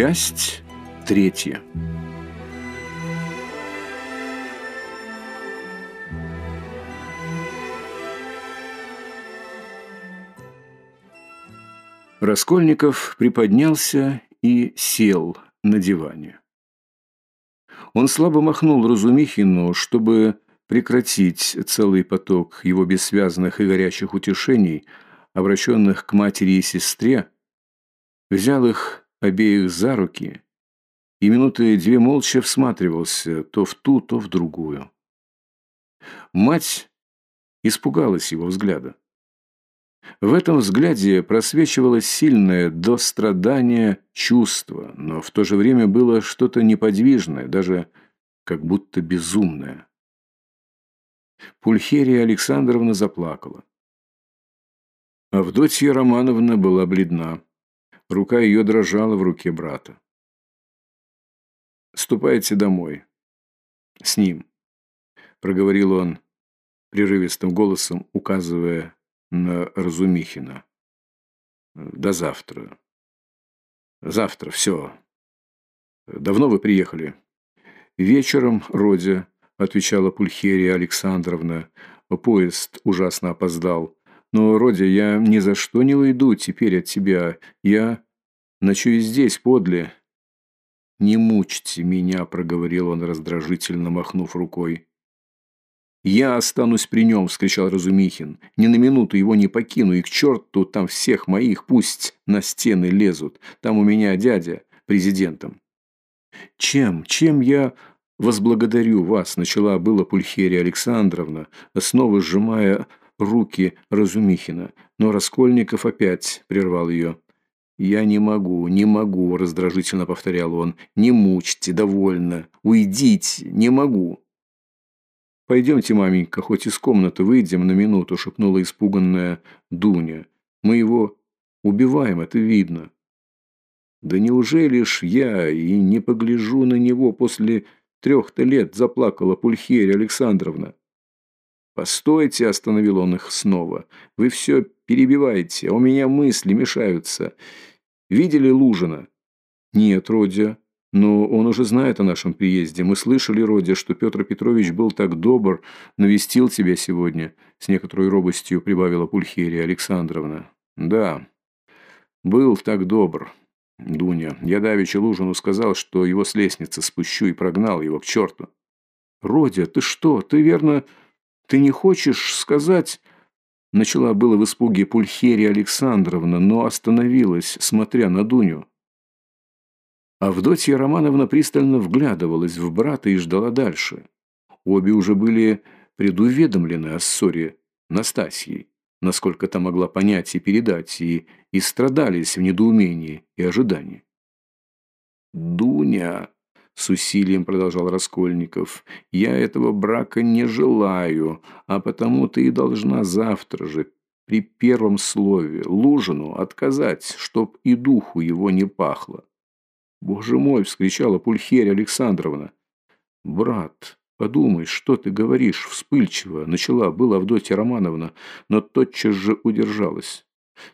Часть третья. Раскольников приподнялся и сел на диване. Он слабо махнул Разумихину, чтобы прекратить целый поток его бессвязных и горячих утешений, обращенных к матери и сестре, взял их обеих за руки и минуты две молча всматривался то в ту, то в другую. Мать испугалась его взгляда. В этом взгляде просвечивалось сильное до страдания чувство, но в то же время было что-то неподвижное, даже как будто безумное. Пульхерия Александровна заплакала. Авдотья Романовна была бледна. Рука ее дрожала в руке брата. «Ступайте домой. С ним», — проговорил он прерывистым голосом, указывая на Разумихина. «До завтра. Завтра, все. Давно вы приехали?» «Вечером, Родя», — отвечала Пульхерия Александровна. «Поезд ужасно опоздал. Но, Родя, я ни за что не уйду теперь от тебя. Я ночую здесь, подле». «Не мучьте меня», — проговорил он раздражительно, махнув рукой. «Я останусь при нем!» – вскричал Разумихин. «Ни на минуту его не покину, и к черту там всех моих пусть на стены лезут. Там у меня дядя президентом». «Чем? Чем я возблагодарю вас?» – начала была Пульхерия Александровна, снова сжимая руки Разумихина. Но Раскольников опять прервал ее. «Я не могу, не могу», – раздражительно повторял он. «Не мучьте, довольно. Уйдите, не могу». «Пойдемте, маменька, хоть из комнаты выйдем на минуту», – шепнула испуганная Дуня. «Мы его убиваем, это видно». «Да неужели ж я и не погляжу на него после трех-то лет?» – заплакала Пульхерия Александровна. «Постойте», – остановил он их снова. «Вы все перебиваете, а у меня мысли мешаются. Видели Лужина?» «Нет, Родя. Но он уже знает о нашем приезде. Мы слышали, Родя, что Петр Петрович был так добр, навестил тебя сегодня. С некоторой робостью прибавила Пульхерия Александровна. Да, был так добр. Дуня, я давеча Лужину сказал, что его с лестницы спущу и прогнал его к черту. Родя, ты что? Ты верно... Ты не хочешь сказать... Начала было в испуге Пульхерия Александровна, но остановилась, смотря на Дуню. Авдотья Романовна пристально вглядывалась в брата и ждала дальше. Обе уже были предуведомлены о ссоре Настасьей, насколько та могла понять и передать, и, и страдались в недоумении и ожидании. «Дуня!» — с усилием продолжал Раскольников. «Я этого брака не желаю, а потому ты и должна завтра же, при первом слове, Лужину отказать, чтоб и духу его не пахло. «Боже мой!» – вскричала Пульхерия Александровна. «Брат, подумай, что ты говоришь?» – вспыльчиво начала была Авдотья Романовна, но тотчас же удержалась.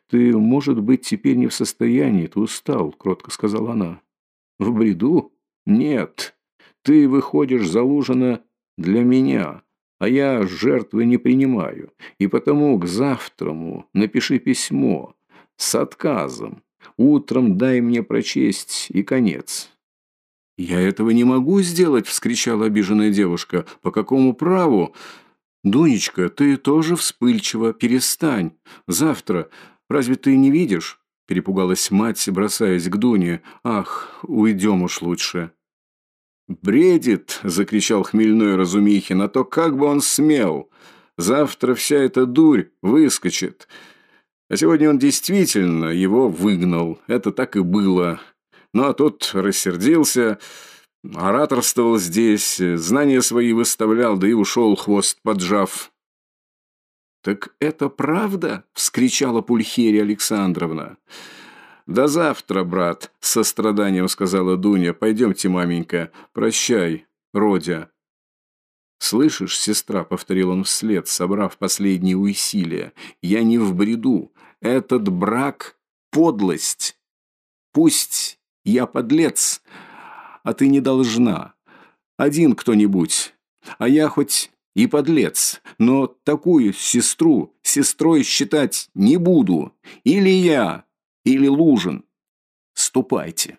«Ты, может быть, теперь не в состоянии, ты устал», – кротко сказала она. «В бреду? Нет. Ты выходишь залужена для меня, а я жертвы не принимаю, и потому к завтраму напиши письмо с отказом, Утром дай мне прочесть, и конец». «Я этого не могу сделать!» – вскричала обиженная девушка. «По какому праву?» «Дунечка, ты тоже вспыльчива. Перестань. Завтра. Разве ты не видишь?» – перепугалась мать, бросаясь к Дуне. «Ах, уйдем уж лучше». «Бредит!» – закричал хмельной Разумихин. «А то как бы он смел! Завтра вся эта дурь выскочит!» А сегодня он действительно его выгнал. Это так и было. Ну, а тот рассердился, ораторствовал здесь, знания свои выставлял, да и ушел, хвост поджав. «Так это правда?» – вскричала Пульхерия Александровна. «До завтра, брат», – с состраданием сказала Дуня. «Пойдемте, маменька. Прощай, Родя». «Слышишь, сестра», — повторил он вслед, собрав последние усилия, — «я не в бреду. Этот брак — подлость. Пусть Я подлец, а ты не должна. Один кто-нибудь, а я хоть и подлец, но такую сестру сестрой считать не буду. Или я, или Лужин. Ступайте.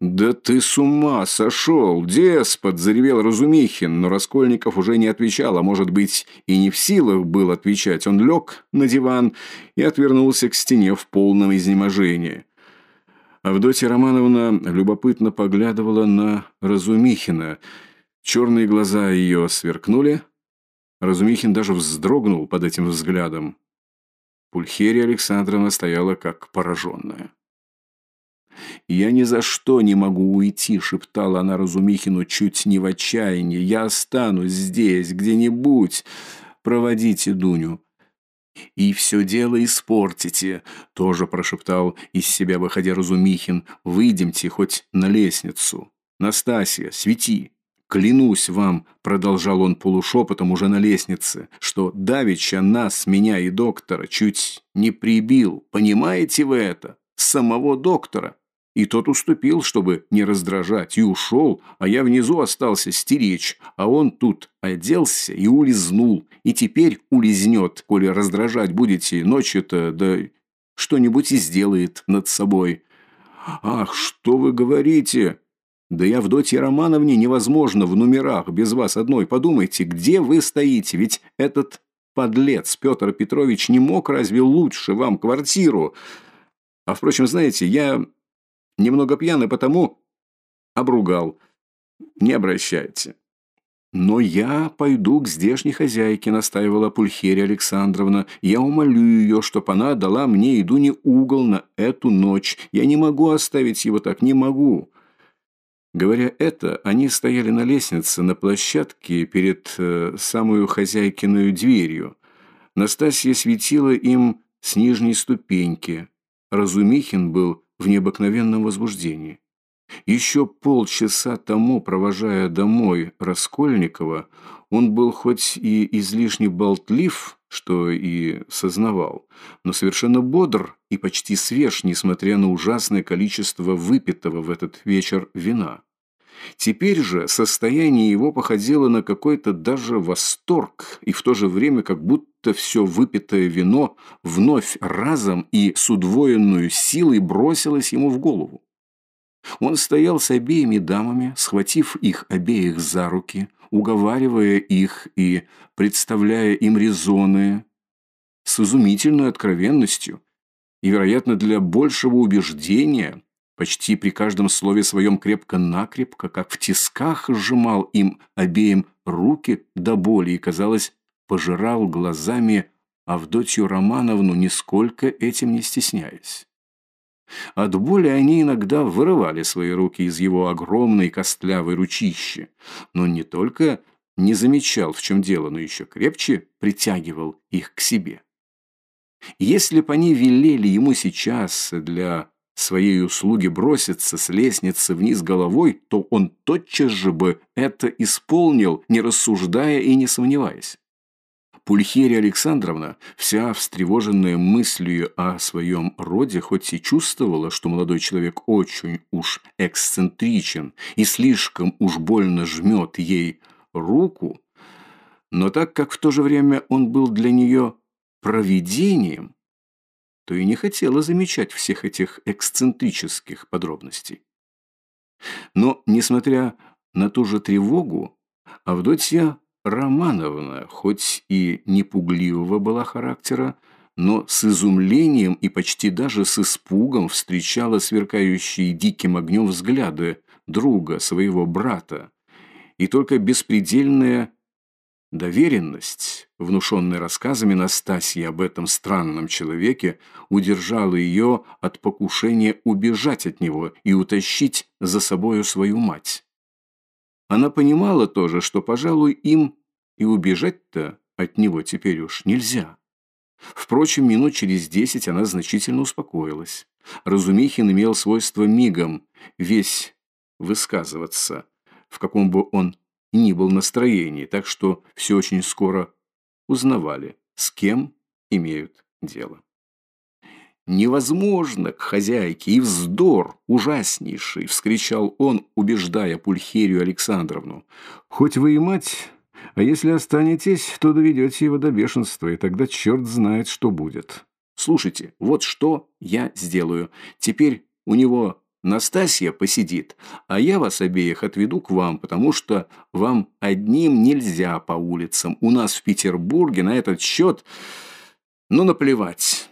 «Да ты с ума сошел, деспот!» – заревел Разумихин, но Раскольников уже не отвечал, а может быть и не в силах был отвечать. Он лег на диван и отвернулся к стене в полном изнеможении. Авдотья Романовна любопытно поглядывала на Разумихина. Черные глаза ее сверкнули. Разумихин даже вздрогнул под этим взглядом. Пульхерия Александровна стояла как пораженная. «Я ни за что не могу уйти», — шептала она Разумихину чуть не в отчаянии. «Я останусь здесь, где-нибудь. Проводите Дуню». «И все дело испортите», — тоже прошептал из себя выходя Разумихин. «Выйдемте хоть на лестницу. Настасья, свети». «Клянусь вам», — продолжал он полушепотом уже на лестнице, «что давеча нас, меня и доктора, чуть не прибил. Понимаете вы это? Самого доктора». И тот уступил, чтобы не раздражать, и ушел, а я внизу остался стеречь, а он тут оделся и улизнул, и теперь улизнет, коли раздражать будете ночью-то, да что-нибудь и сделает над собой. Ах, что вы говорите? Да я в Доте Романовне невозможно в номерах без вас одной. Подумайте, где вы стоите, ведь этот подлец Петр Петрович не мог разве лучше вам квартиру? А впрочем, знаете, я Немного пьяный, потому обругал. Не обращайте. «Но я пойду к здешней хозяйке», — настаивала Пульхерия Александровна. «Я умолю ее, чтоб она дала мне и Дуне угол на эту ночь. Я не могу оставить его так, не могу». Говоря это, они стояли на лестнице, на площадке перед э, самую хозяйкиную дверью. Настасья светила им с нижней ступеньки. Разумихин был в необыкновенном возбуждении. Еще полчаса тому, провожая домой Раскольникова, он был хоть и излишне болтлив, что и сознавал, но совершенно бодр и почти свеж, несмотря на ужасное количество выпитого в этот вечер вина. Теперь же состояние его походило на какой-то даже восторг, и в то же время как будто все выпитое вино вновь разом и с удвоенной силой бросилось ему в голову. Он стоял с обеими дамами, схватив их обеих за руки, уговаривая их и представляя им резоны с изумительной откровенностью и, вероятно, для большего убеждения, почти при каждом слове своем крепко-накрепко, как в тисках сжимал им обеим руки до боли и, казалось, пожирал глазами Авдотью Романовну, нисколько этим не стесняясь. От боли они иногда вырывали свои руки из его огромной костлявой ручищи, но не только не замечал, в чем дело, но еще крепче притягивал их к себе. Если бы они велели ему сейчас для своей услуги броситься с лестницы вниз головой, то он тотчас же бы это исполнил, не рассуждая и не сомневаясь. Пульхерия Александровна, вся встревоженная мыслью о своем роде, хоть и чувствовала, что молодой человек очень уж эксцентричен и слишком уж больно жмет ей руку, но так как в то же время он был для нее провидением, то и не хотела замечать всех этих эксцентрических подробностей. Но, несмотря на ту же тревогу, Авдотья Романовна, хоть и не пугливого была характера, но с изумлением и почти даже с испугом встречала сверкающие диким огнем взгляды друга, своего брата, и только беспредельная Доверенность, внушенная рассказами Настасьи об этом странном человеке, удержала ее от покушения убежать от него и утащить за собою свою мать. Она понимала тоже, что, пожалуй, им и убежать-то от него теперь уж нельзя. Впрочем, минут через десять она значительно успокоилась. Разумихин имел свойство мигом весь высказываться, в каком бы он ни был настроении, так что все очень скоро узнавали, с кем имеют дело. Невозможно к хозяйке, и вздор ужаснейший!» — вскричал он, убеждая Пульхерию Александровну. «Хоть вы и мать, а если останетесь, то доведете его до бешенства, и тогда черт знает, что будет. Слушайте, вот что я сделаю. Теперь у него Настасья посидит, а я вас обеих отведу к вам, потому что вам одним нельзя по улицам. У нас в Петербурге на этот счет... Ну, наплевать.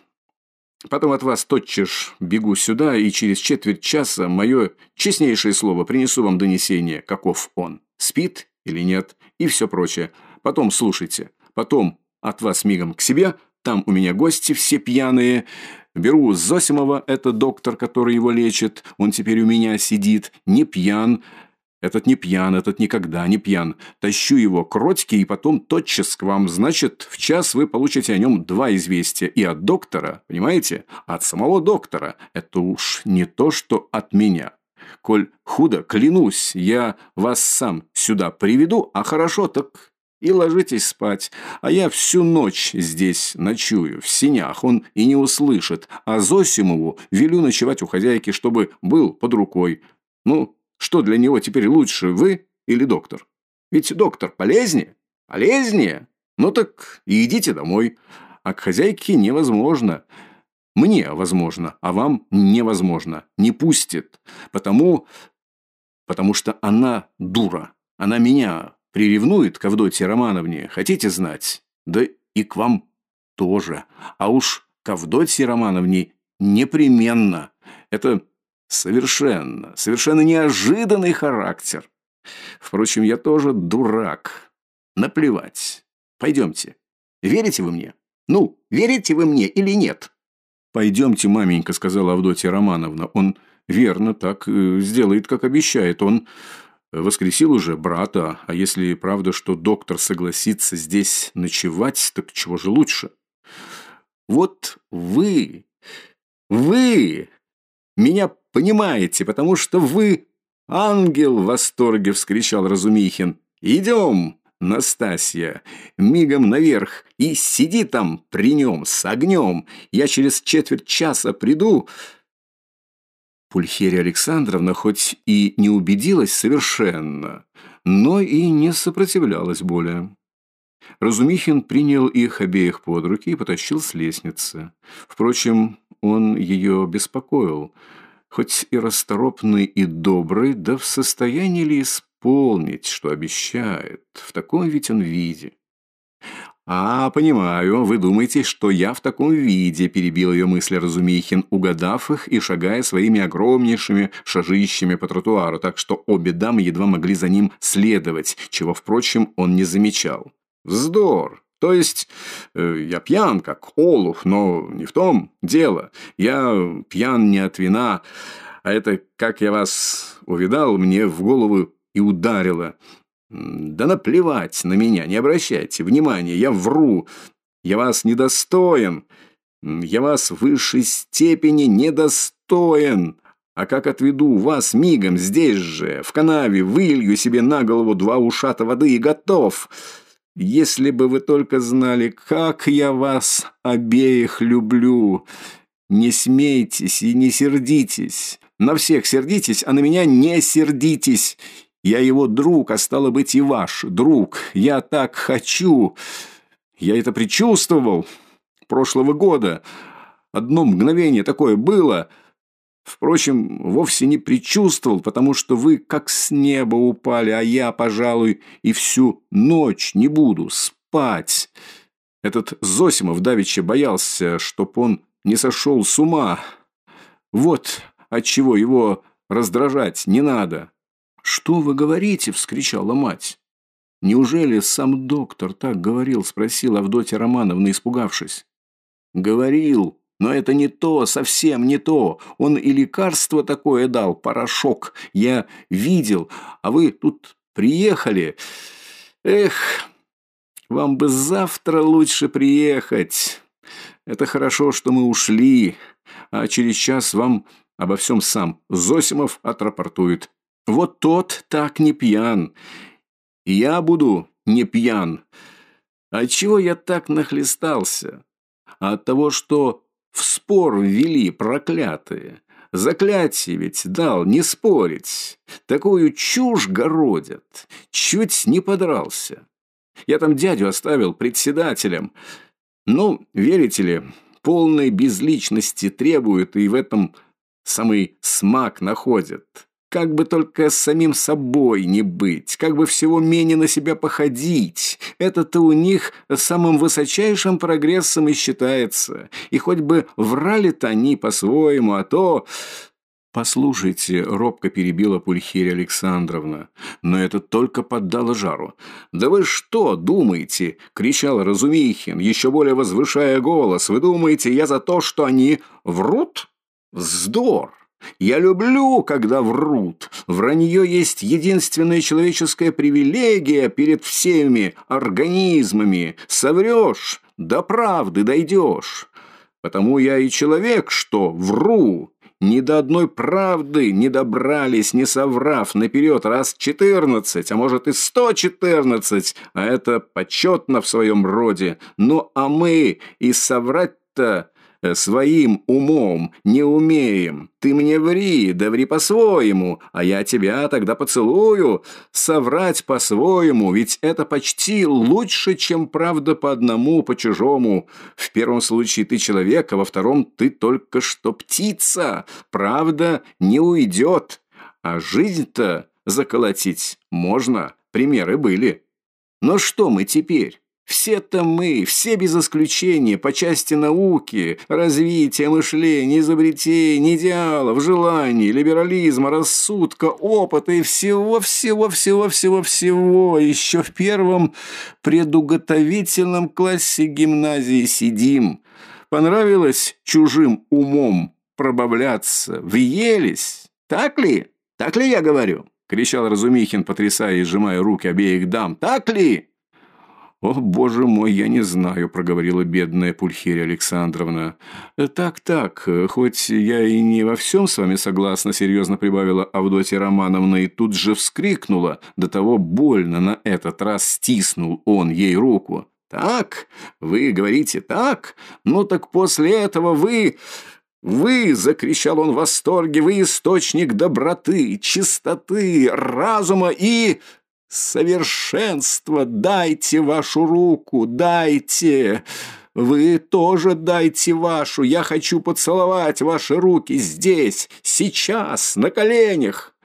Потом от вас тотчас бегу сюда, и через четверть часа мое честнейшее слово принесу вам донесение, каков он. Спит или нет, и все прочее. Потом слушайте. Потом от вас мигом к себе, там у меня гости все пьяные. Беру Зосимова, это доктор, который его лечит. Он теперь у меня сидит, не пьян. Этот не пьян, этот никогда не пьян. Тащу его к Родьке и потом тотчас к вам. Значит, в час вы получите о нем два известия. И от доктора, понимаете? От самого доктора. Это уж не то, что от меня. Коль худо, клянусь, я вас сам сюда приведу, а хорошо так и ложитесь спать. А я всю ночь здесь ночую, в синях, он и не услышит. А Зосимову велю ночевать у хозяйки, чтобы был под рукой. Ну, что для него теперь лучше, вы или доктор? Ведь доктор полезнее? Полезнее? Ну так идите домой. А к хозяйке невозможно. Мне возможно, а вам невозможно. Не пустит. Потому... Потому что она дура. Она меня приревнует к Авдотье Романовне. Хотите знать? Да и к вам тоже. А уж к Авдотье Романовне непременно. Это совершенно, совершенно неожиданный характер. Впрочем, я тоже дурак. Наплевать. Пойдемте. Верите вы мне? Ну, верите вы мне или нет? «Пойдемте, маменька», — сказала Авдотья Романовна. «Он верно так э, сделает, как обещает. Он воскресил уже брата, а если правда, что доктор согласится здесь ночевать, так чего же лучше? Вот вы, вы меня понимаете, потому что вы ангел в восторге, вскричал Разумихин. Идем, Настасья, мигом наверх и сиди там при нем с огнем. Я через четверть часа приду. Пульхерия Александровна хоть и не убедилась совершенно, но и не сопротивлялась более. Разумихин принял их обеих под руки и потащил с лестницы. Впрочем, он ее беспокоил, хоть и расторопный и добрый, да в состоянии ли исполнить что обещает. В таком ведь он виде. «А, понимаю, вы думаете, что я в таком виде», – перебил ее мысли Разумихин, угадав их и шагая своими огромнейшими шажищами по тротуару, так что обе дамы едва могли за ним следовать, чего, впрочем, он не замечал. «Вздор! То есть, э, я пьян, как олух, но не в том дело. Я пьян не от вина, а это, как я вас увидал, мне в голову и ударила. «Да наплевать на меня, не обращайте внимания, я вру. Я вас недостоин. Я вас в высшей степени недостоин. А как отведу вас мигом здесь же, в канаве, вылью себе на голову два ушата воды и готов. Если бы вы только знали, как я вас обеих люблю. Не смейтесь и не сердитесь. На всех сердитесь, а на меня не сердитесь». Я его друг, а стало быть и ваш друг. Я так хочу. Я это предчувствовал прошлого года. Одно мгновение такое было. Впрочем, вовсе не предчувствовал, потому что вы как с неба упали, а я, пожалуй, и всю ночь не буду спать. Этот Зосимов давеча боялся, чтоб он не сошел с ума. Вот отчего его раздражать не надо. «Что вы говорите?» – вскричала мать. «Неужели сам доктор так говорил?» – спросила Авдотья Романовна, испугавшись. «Говорил, но это не то, совсем не то. Он и лекарство такое дал, порошок. Я видел, а вы тут приехали. Эх, вам бы завтра лучше приехать. Это хорошо, что мы ушли, а через час вам обо всем сам Зосимов отрапортует. Вот тот так не пьян. Я буду не пьян. Отчего я так нахлестался? от того, что В спор ввели проклятые. Заклятие ведь дал, не спорить. Такую чушь городят. Чуть не подрался. Я там дядю оставил председателем. Ну, верите ли, полной безличности требуют и в этом самый смак находят. Как бы только с самим собой не быть, как бы всего менее на себя походить. Это-то у них самым высочайшим прогрессом и считается. И хоть бы врали-то они по-своему, а то... «Послушайте», — робко перебила Пульхерия Александровна, но это только поддало жару. «Да вы что думаете?» — кричал Разумихин, еще более возвышая голос. «Вы думаете, я за то, что они врут? Вздор! Я люблю, когда врут. Вранье есть единственная человеческая привилегия перед всеми организмами. Соврешь, до правды дойдешь. Потому я и человек, что вру. Ни до одной правды не добрались, не соврав наперед раз четырнадцать, а может и сто четырнадцать, а это почетно в своем роде. Ну а мы и соврать-то своим умом не умеем. Ты мне ври, да ври по-своему, а я тебя тогда поцелую. Соврать по-своему, ведь это почти лучше, чем правда по одному, по чужому. В первом случае ты человек, а во втором ты только что птица. Правда не уйдет, а жизнь-то заколотить можно, примеры были. Но что мы теперь? Все-то мы, все без исключения, по части науки, развития мышления, изобретений, идеалов, желаний, либерализма, рассудка, опыта и всего-всего-всего-всего-всего еще в первом предуготовительном классе гимназии сидим. Понравилось чужим умом пробавляться, въелись, так ли? Так ли я говорю? кричал Разумихин, потрясая и сжимая руки обеих дам. Так ли? «О, боже мой, я не знаю», – проговорила бедная Пульхерия Александровна. «Так-так, хоть я и не во всем с вами согласна», – серьезно прибавила Авдотья Романовна и тут же вскрикнула. До того больно на этот раз стиснул он ей руку. «Так? Вы говорите так? Ну так после этого вы...» «Вы!» – закричал он в восторге. «Вы источник доброты, чистоты, разума и...» Совершенство, дайте вашу руку, дайте. Вы тоже дайте вашу. Я хочу поцеловать ваши руки здесь, сейчас, на коленях.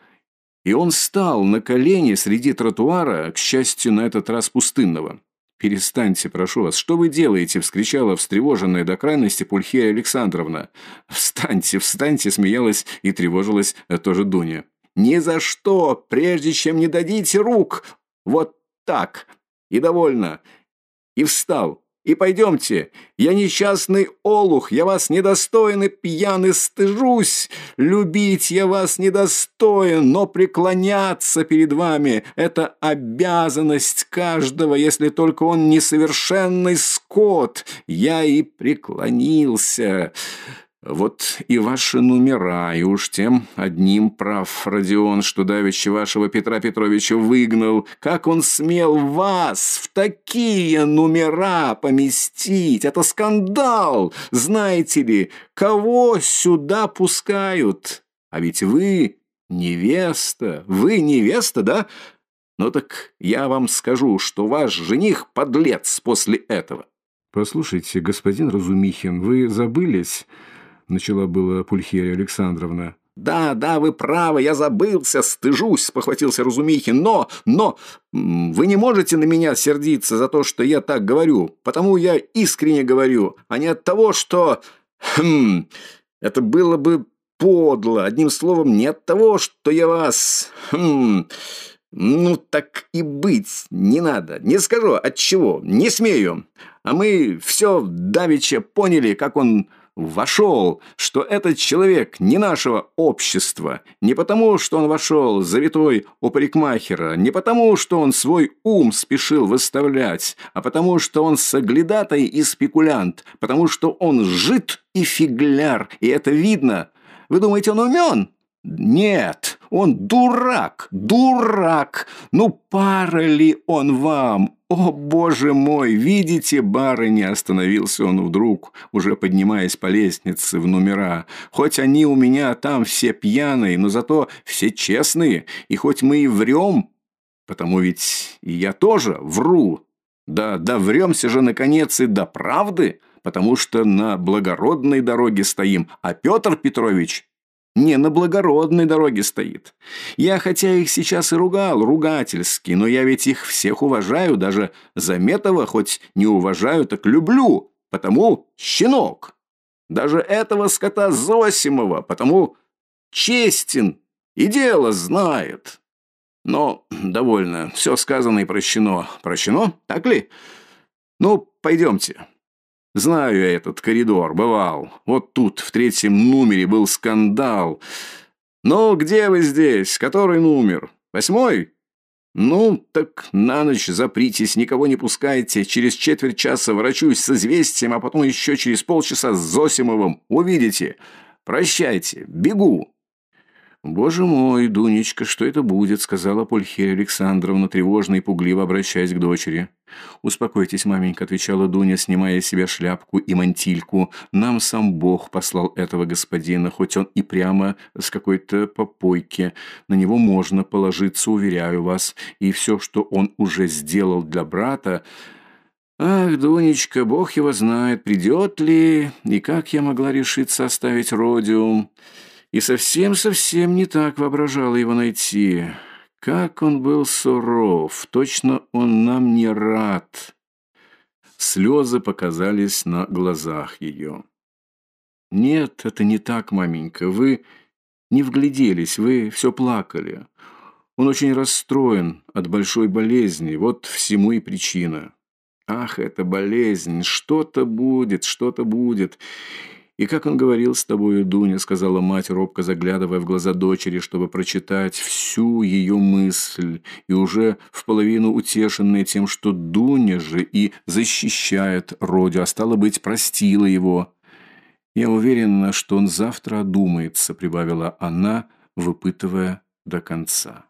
И он стал на колени среди тротуара, к счастью, на этот раз пустынного. «Перестаньте, прошу вас, что вы делаете?» – вскричала встревоженная до крайности Пульхея Александровна. «Встаньте, встаньте!» – смеялась и тревожилась тоже Дуня. Ни за что, прежде чем не дадите рук. Вот так. И довольно. И встал. И пойдемте. Я несчастный олух, я вас недостоин и пьяный стыжусь. Любить я вас недостоин, но преклоняться перед вами — это обязанность каждого, если только он несовершенный скот. Я и преклонился. Вот и ваши номера, и уж тем одним прав Родион, что давеча вашего Петра Петровича выгнал. Как он смел вас в такие номера поместить? Это скандал! Знаете ли, кого сюда пускают? А ведь вы невеста, вы невеста, да? Ну так я вам скажу, что ваш жених подлец после этого. Послушайте, господин Разумихин, вы забылись начала была Пульхерия Александровна. «Да, да, вы правы, я забылся, стыжусь», – похватился Разумихин. «Но, но, вы не можете на меня сердиться за то, что я так говорю, потому я искренне говорю, а не от того, что... Хм, это было бы подло, одним словом, не от того, что я вас... Хм, ну, так и быть, не надо, не скажу, от чего, не смею. А мы все давеча поняли, как он вошел, что этот человек не нашего общества, не потому, что он вошел завитой у парикмахера, не потому, что он свой ум спешил выставлять, а потому, что он соглядатай и спекулянт, потому, что он жид и фигляр, и это видно. Вы думаете, он умен? Нет, он дурак, дурак. Ну, пара ли он вам, «О, боже мой! Видите, барыня!» Остановился он вдруг, уже поднимаясь по лестнице в номера. «Хоть они у меня там все пьяные, но зато все честные, и хоть мы и врем, потому ведь я тоже вру. Да, да времся же, наконец, и до правды, потому что на благородной дороге стоим, а Петр Петрович не на благородной дороге стоит. Я хотя их сейчас и ругал, ругательски, но я ведь их всех уважаю, даже Заметова хоть не уважаю, так люблю, потому щенок. Даже этого скота Зосимова, потому честен и дело знает. Но довольно, все сказано и прощено. Прощено, так ли? Ну, пойдемте. Знаю я этот коридор, бывал. Вот тут, в третьем номере, был скандал. Ну, где вы здесь? Который номер? Восьмой? Ну, так на ночь запритесь, никого не пускайте. Через четверть часа ворочусь с известием, а потом еще через полчаса с Зосимовым. Увидите. Прощайте. Бегу. «Боже мой, Дунечка, что это будет?» — сказала Пульхерия Александровна, тревожно и пугливо обращаясь к дочери. «Успокойтесь, маменька», — отвечала Дуня, снимая с себя шляпку и мантильку. «Нам сам Бог послал этого господина, хоть он и прямо с какой-то попойки. На него можно положиться, уверяю вас. И все, что он уже сделал для брата...» «Ах, Дунечка, Бог его знает, придет ли, и как я могла решиться оставить Родиум?» И совсем-совсем не так воображала его найти. Как он был суров, точно он нам не рад. Слезы показались на глазах ее. «Нет, это не так, маменька. Вы не вгляделись, вы все плакали. Он очень расстроен от большой болезни, вот всему и причина. Ах, это болезнь, что-то будет, что-то будет. «И как он говорил с тобою, Дуня», — сказала мать, робко заглядывая в глаза дочери, чтобы прочитать всю ее мысль, и уже в половину утешенная тем, что Дуня же и защищает Родю, а стало быть, простила его. «Я уверена, что он завтра одумается», — прибавила она, выпытывая до конца.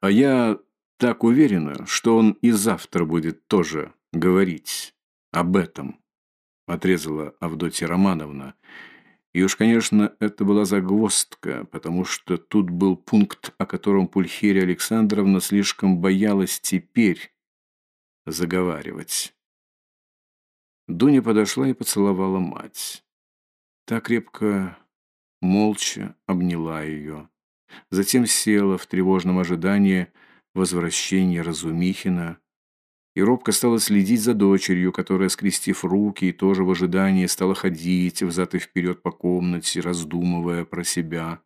«А я так уверена, что он и завтра будет тоже говорить об этом». – отрезала Авдотья Романовна. И уж, конечно, это была загвоздка, потому что тут был пункт, о котором Пульхерия Александровна слишком боялась теперь заговаривать. Дуня подошла и поцеловала мать. Та крепко, молча обняла ее. Затем села в тревожном ожидании возвращения Разумихина, и робко стала следить за дочерью, которая, скрестив руки и тоже в ожидании, стала ходить взад и вперед по комнате, раздумывая про себя.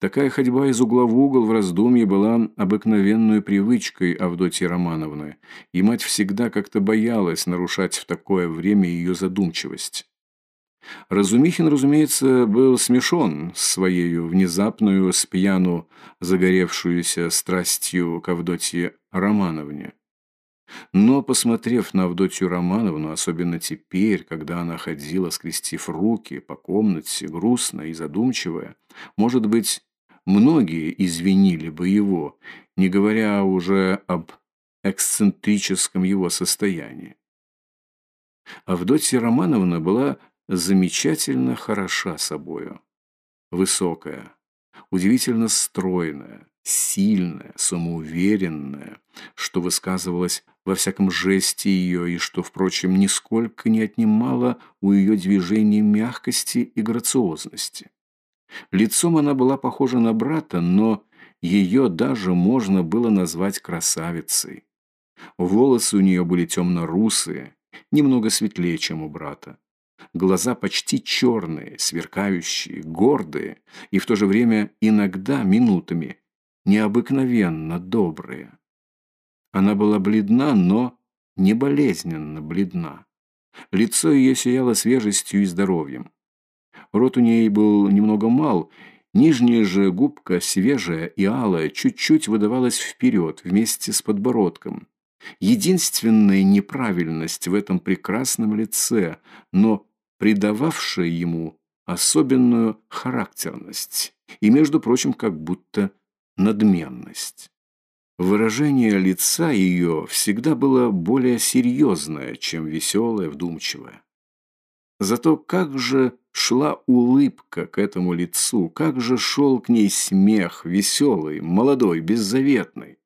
Такая ходьба из угла в угол в раздумье была обыкновенной привычкой Авдотьи Романовны, и мать всегда как-то боялась нарушать в такое время ее задумчивость. Разумихин, разумеется, был смешон своей внезапную, спьяну загоревшуюся страстью к Авдотье Романовне. Но, посмотрев на Авдотью Романовну, особенно теперь, когда она ходила, скрестив руки по комнате, грустная и задумчивая, может быть, многие извинили бы его, не говоря уже об эксцентрическом его состоянии. Авдотья Романовна была замечательно хороша собою. Высокая, удивительно стройная, сильная, самоуверенная, что высказывалось во всяком жесте ее и что, впрочем, нисколько не отнимало у ее движений мягкости и грациозности. Лицом она была похожа на брата, но ее даже можно было назвать красавицей. Волосы у нее были темно-русые, немного светлее, чем у брата. Глаза почти черные, сверкающие, гордые и в то же время иногда, минутами, необыкновенно добрые. Она была бледна, но не болезненно бледна. Лицо ее сияло свежестью и здоровьем. Рот у ней был немного мал, нижняя же губка, свежая и алая, чуть-чуть выдавалась вперед вместе с подбородком. Единственная неправильность в этом прекрасном лице, но придававшая ему особенную характерность и, между прочим, как будто надменность. Выражение лица ее всегда было более серьезное, чем веселое, вдумчивое. Зато как же шла улыбка к этому лицу, как же шел к ней смех, веселый, молодой, беззаветный.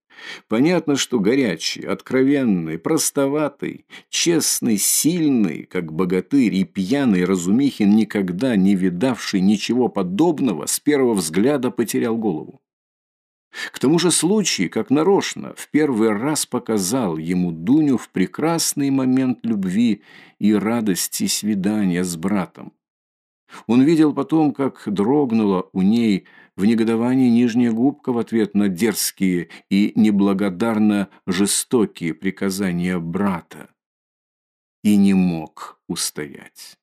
Понятно, что горячий, откровенный, простоватый, честный, сильный, как богатырь, и пьяный Разумихин, никогда не видавший ничего подобного, с первого взгляда потерял голову. К тому же случай, как нарочно, в первый раз показал ему Дуню в прекрасный момент любви и радости свидания с братом. Он видел потом, как дрогнула у ней в негодовании нижняя губка в ответ на дерзкие и неблагодарно жестокие приказания брата. И не мог устоять.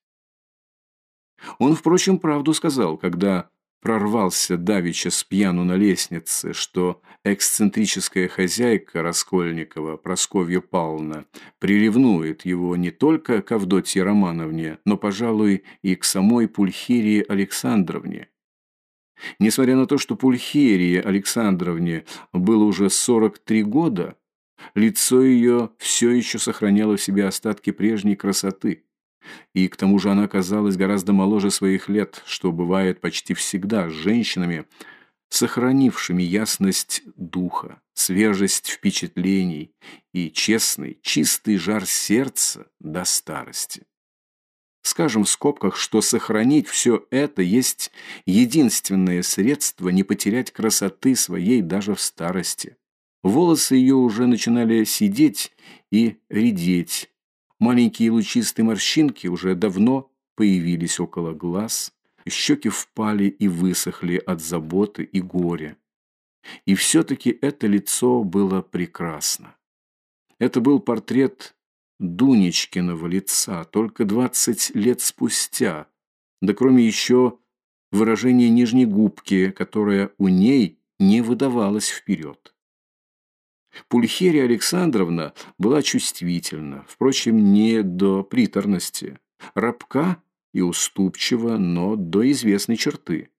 Он, впрочем, правду сказал, когда прорвался давеча с пьяну на лестнице, что эксцентрическая хозяйка Раскольникова, Просковья Павловна, приревнует его не только к Авдотье Романовне, но, пожалуй, и к самой Пульхерии Александровне. Несмотря на то, что Пульхерии Александровне было уже 43 года, лицо ее все еще сохраняло в себе остатки прежней красоты. И к тому же она казалась гораздо моложе своих лет, что бывает почти всегда с женщинами, сохранившими ясность духа, свежесть впечатлений и честный, чистый жар сердца до старости. Скажем в скобках, что сохранить все это есть единственное средство не потерять красоты своей даже в старости. Волосы ее уже начинали сидеть и редеть, Маленькие лучистые морщинки уже давно появились около глаз, щеки впали и высохли от заботы и горя. И все-таки это лицо было прекрасно. Это был портрет Дунечкиного лица, только двадцать лет спустя, да кроме еще выражения нижней губки, которое у ней не выдавалось вперед. Пульхерия Александровна была чувствительна, впрочем, не до приторности, рабка и уступчива, но до известной черты.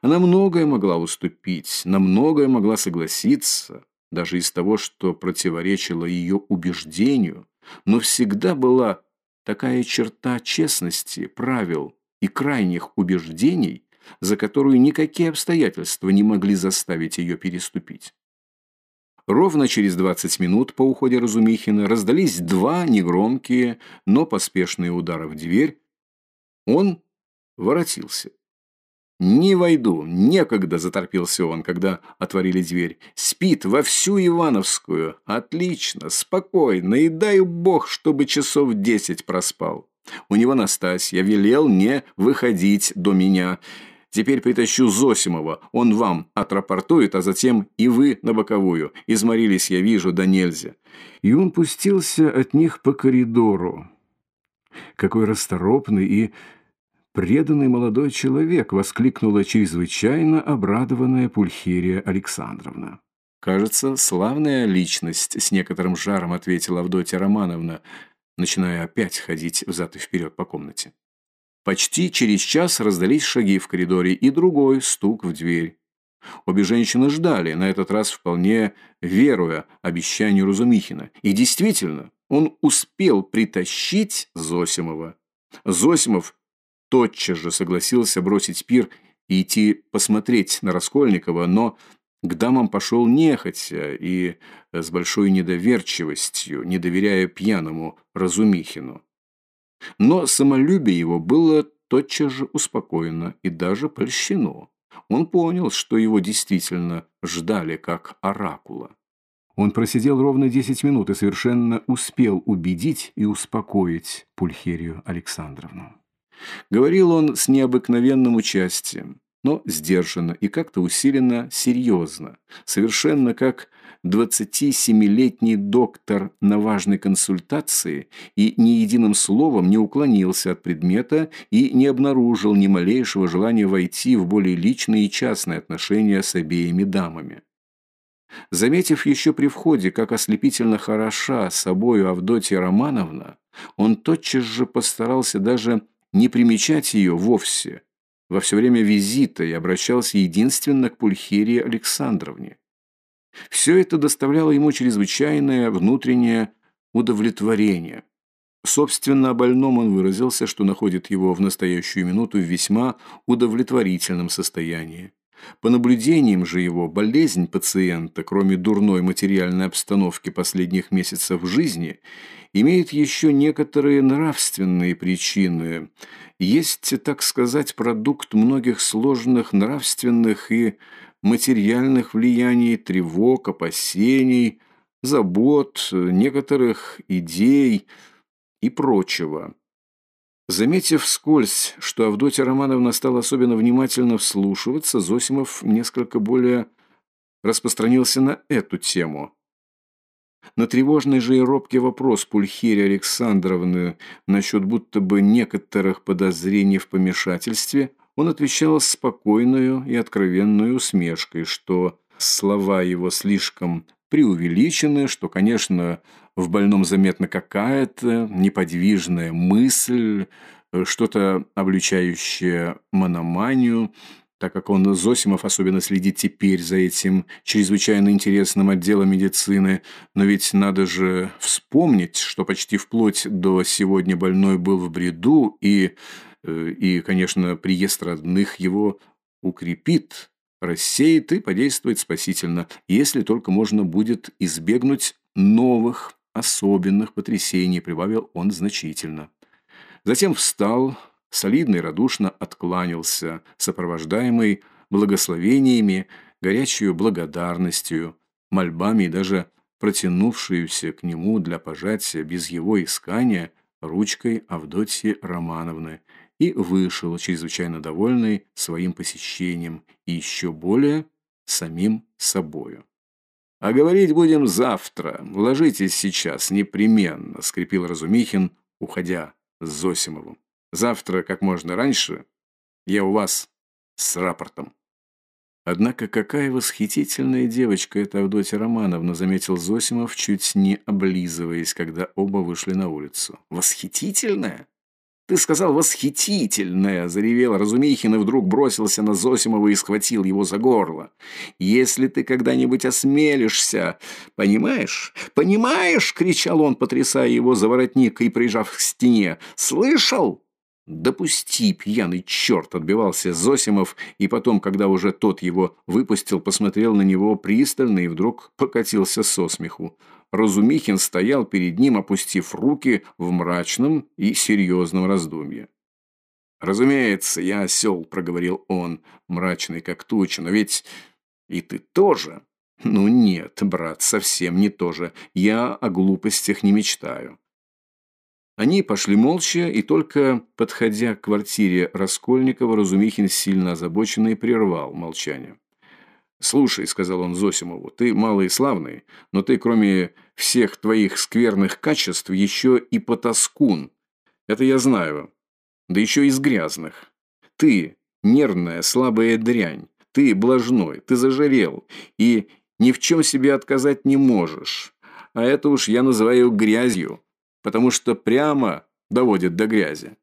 Она многое могла уступить, на многое могла согласиться, даже из того, что противоречило ее убеждению, но всегда была такая черта честности, правил и крайних убеждений, за которую никакие обстоятельства не могли заставить ее переступить. Ровно через 20 минут по уходе Разумихина раздались два негромкие, но поспешные удара в дверь. Он воротился. «Не войду, некогда», – заторпился он, когда отворили дверь. «Спит во всю Ивановскую. Отлично, спокойно, и дай бог, чтобы часов десять проспал. У него Настасья велел не выходить до меня». Теперь притащу Зосимова, он вам отрапортует, а затем и вы на боковую. Изморились, я вижу, да нельзя». И он пустился от них по коридору. Какой расторопный и преданный молодой человек!» — воскликнула чрезвычайно обрадованная Пульхерия Александровна. «Кажется, славная личность», — с некоторым жаром ответила Авдотья Романовна, начиная опять ходить взад и вперед по комнате. Почти через час раздались шаги в коридоре и другой стук в дверь. Обе женщины ждали, на этот раз вполне веруя обещанию Разумихина. И действительно, он успел притащить Зосимова. Зосимов тотчас же согласился бросить пир и идти посмотреть на Раскольникова, но к дамам пошел нехотя и с большой недоверчивостью, не доверяя пьяному Разумихину. Но самолюбие его было тотчас же успокоено и даже польщено. Он понял, что его действительно ждали как оракула. Он просидел ровно десять минут и совершенно успел убедить и успокоить Пульхерию Александровну. Говорил он с необыкновенным участием, но сдержанно и как-то усиленно серьезно, совершенно как 27-летний доктор на важной консультации и ни единым словом не уклонился от предмета и не обнаружил ни малейшего желания войти в более личные и частные отношения с обеими дамами. Заметив еще при входе, как ослепительно хороша собою Авдотья Романовна, он тотчас же постарался даже не примечать ее вовсе, во все время визита и обращался единственно к Пульхерии Александровне. Все это доставляло ему чрезвычайное внутреннее удовлетворение. Собственно, о больном он выразился, что находит его в настоящую минуту в весьма удовлетворительном состоянии. По наблюдениям же его, болезнь пациента, кроме дурной материальной обстановки последних месяцев жизни, имеет еще некоторые нравственные причины. Есть, так сказать, продукт многих сложных нравственных и материальных влияний, тревог, опасений, забот, некоторых идей и прочего. Заметив вскользь, что Авдотья Романовна стала особенно внимательно вслушиваться, Зосимов несколько более распространился на эту тему. На тревожный же и робкий вопрос Пульхири Александровны насчет будто бы некоторых подозрений в помешательстве он отвечал с спокойной и откровенной усмешкой, что слова его слишком преувеличены, что, конечно, в больном заметна какая-то неподвижная мысль, э, что-то обличающее мономанию, так как он, Зосимов, особенно следит теперь за этим чрезвычайно интересным отделом медицины. Но ведь надо же вспомнить, что почти вплоть до сегодня больной был в бреду, и, и конечно, приезд родных его укрепит, рассеет и подействует спасительно, если только можно будет избегнуть новых особенных потрясений прибавил он значительно. Затем встал, солидно и радушно откланялся, сопровождаемый благословениями, горячей благодарностью, мольбами и даже протянувшуюся к нему для пожатия без его искания ручкой Авдотьи Романовны, и вышел, чрезвычайно довольный своим посещением и еще более самим собою. «А говорить будем завтра. Ложитесь сейчас, непременно», — скрипел Разумихин, уходя с Зосимовым. «Завтра, как можно раньше, я у вас с рапортом». Однако какая восхитительная девочка эта Авдотья Романовна, заметил Зосимов, чуть не облизываясь, когда оба вышли на улицу. Восхитительная? «Ты сказал восхитительное!» – заревел Разумихин и вдруг бросился на Зосимова и схватил его за горло. «Если ты когда-нибудь осмелишься, понимаешь? Понимаешь?» – кричал он, потрясая его за воротник и прижав к стене. «Слышал?» «Допусти, пьяный черт!» – отбивался Зосимов, и потом, когда уже тот его выпустил, посмотрел на него пристально и вдруг покатился со смеху. Разумихин стоял перед ним, опустив руки в мрачном и серьезном раздумье. «Разумеется, я осел», — проговорил он, мрачный как туча, «но ведь и ты тоже». «Ну нет, брат, совсем не тоже. Я о глупостях не мечтаю». Они пошли молча, и только подходя к квартире Раскольникова, Разумихин, сильно озабоченный, прервал молчание. «Слушай», — сказал он Зосимову, — «ты малый и славный, но ты, кроме всех твоих скверных качеств, еще и потаскун. Это я знаю. Да еще из грязных. Ты нервная, слабая дрянь. Ты блажной, ты зажарел, и ни в чем себе отказать не можешь. А это уж я называю грязью, потому что прямо доводит до грязи.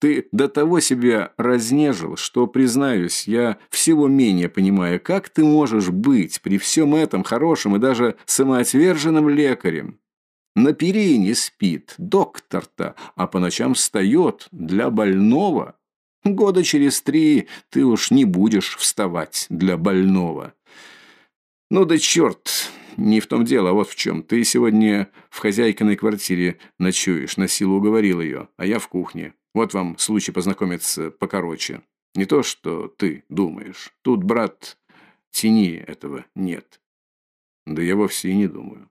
Ты до того себя разнежил, что, признаюсь, я всего менее понимаю, как ты можешь быть при всем этом хорошим и даже самоотверженным лекарем. На перине спит доктор-то, а по ночам встает для больного. Года через три ты уж не будешь вставать для больного. Ну да черт, не в том дело, а вот в чем. Ты сегодня в хозяйкиной квартире ночуешь, на силу уговорил ее, а я в кухне. Вот вам случай познакомиться покороче. Не то, что ты думаешь. Тут, брат, тени этого нет. Да я вовсе и не думаю.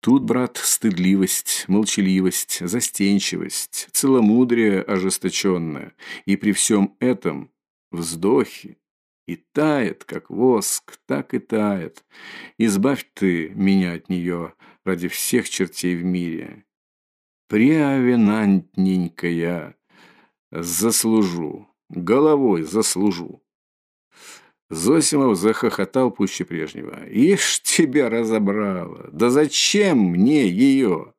Тут, брат, стыдливость, молчаливость, застенчивость, целомудрие ожесточенное. И при всем этом вздохи. И тает, как воск, так и тает. Избавь ты меня от нее ради всех чертей в мире. Преавенантненькая, Заслужу. Головой заслужу. Зосимов захохотал пуще прежнего. «Ишь, тебя разобрало! Да зачем мне ее?»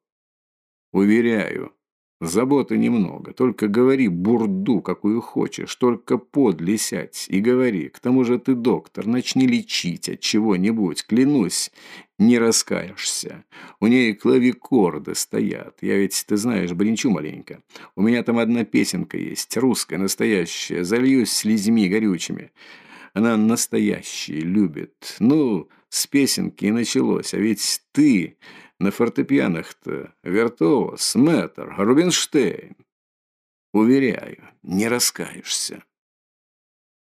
«Уверяю, Заботы немного, только говори бурду, какую хочешь, только подле сядь и говори. К тому же ты доктор, начни лечить от чего-нибудь, клянусь, не раскаешься. У ней клавикорды стоят, я ведь, ты знаешь, бренчу маленько. У меня там одна песенка есть, русская, настоящая, зальюсь слезьми горючими. Она настоящие любит. Ну, с песенки и началось, а ведь ты... На фортепианах-то Виртуоз, Мэттер, Рубинштейн. Уверяю, не раскаешься.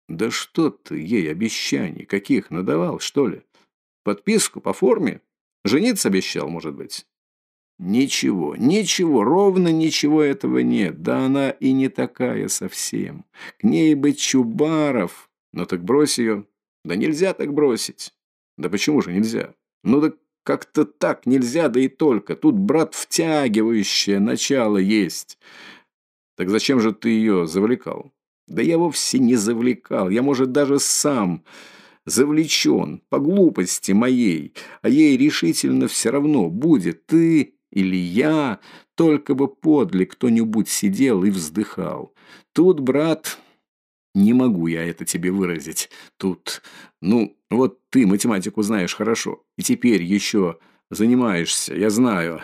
Да что ты ей обещаний каких надавал, что ли? Подписку по форме? Жениться обещал, может быть? Ничего, ничего, ровно ничего этого нет. Да она и не такая совсем. К ней бы Чубаров. Но так брось ее. Да нельзя так бросить. Да почему же нельзя? Ну так как-то так нельзя, да и только. Тут, брат, втягивающее начало есть. Так зачем же ты ее завлекал? Да я вовсе не завлекал. Я, может, даже сам завлечен по глупости моей. А ей решительно все равно, будет ты или я, только бы подле кто-нибудь сидел и вздыхал. Тут, брат, не могу я это тебе выразить. Тут, ну, вот ты математику знаешь хорошо. И теперь еще занимаешься, я знаю.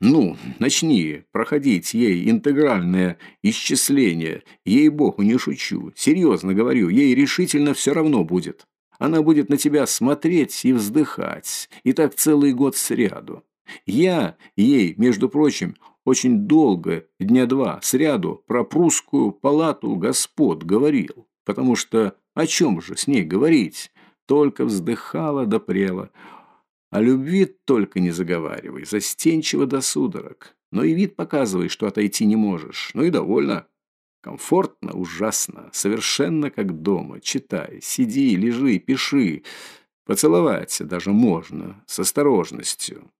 Ну, начни проходить ей интегральное исчисление. Ей-богу, не шучу. Серьезно говорю, ей решительно все равно будет. Она будет на тебя смотреть и вздыхать. И так целый год сряду. Я ей, между прочим, очень долго, дня два, сряду, про прусскую палату господ говорил, потому что о чем же с ней говорить? Только вздыхала да прела. О любви только не заговаривай, застенчиво до судорог. Но и вид показывай, что отойти не можешь. Ну и довольно. Комфортно, ужасно, совершенно как дома. Читай, сиди, лежи, пиши. Поцеловать даже можно, с осторожностью.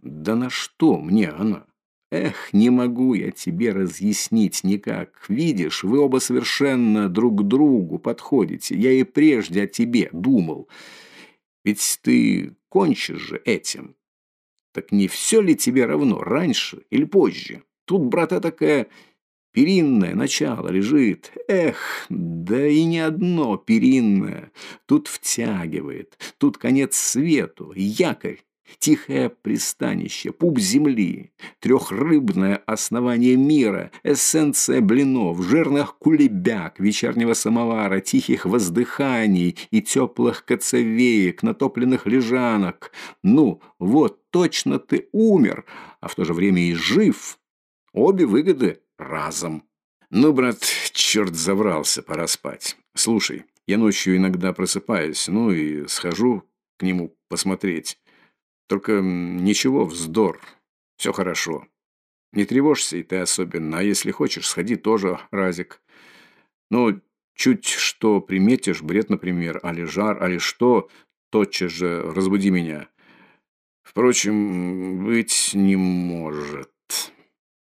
Да на что мне она? Эх, не могу я тебе разъяснить никак. Видишь, вы оба совершенно друг к другу подходите. Я и прежде о тебе думал. Ведь ты кончишь же этим. Так не все ли тебе равно, раньше или позже? Тут, брата, такая перинное начало лежит. Эх, да и не одно перинное. Тут втягивает, тут конец свету, якорь. Тихое пристанище, пуп земли, трехрыбное основание мира, эссенция блинов, жирных кулебяк, вечернего самовара, тихих воздыханий и теплых коцовеек, натопленных лежанок. Ну, вот точно ты умер, а в то же время и жив. Обе выгоды разом. Ну, брат, черт заврался, пора спать. Слушай, я ночью иногда просыпаюсь, ну и схожу к нему посмотреть. Только ничего, вздор. Все хорошо. Не тревожься и ты особенно. А если хочешь, сходи тоже, Разик. Ну, чуть что приметишь, бред, например, али жар, али что, тотчас же разбуди меня. Впрочем, быть не может.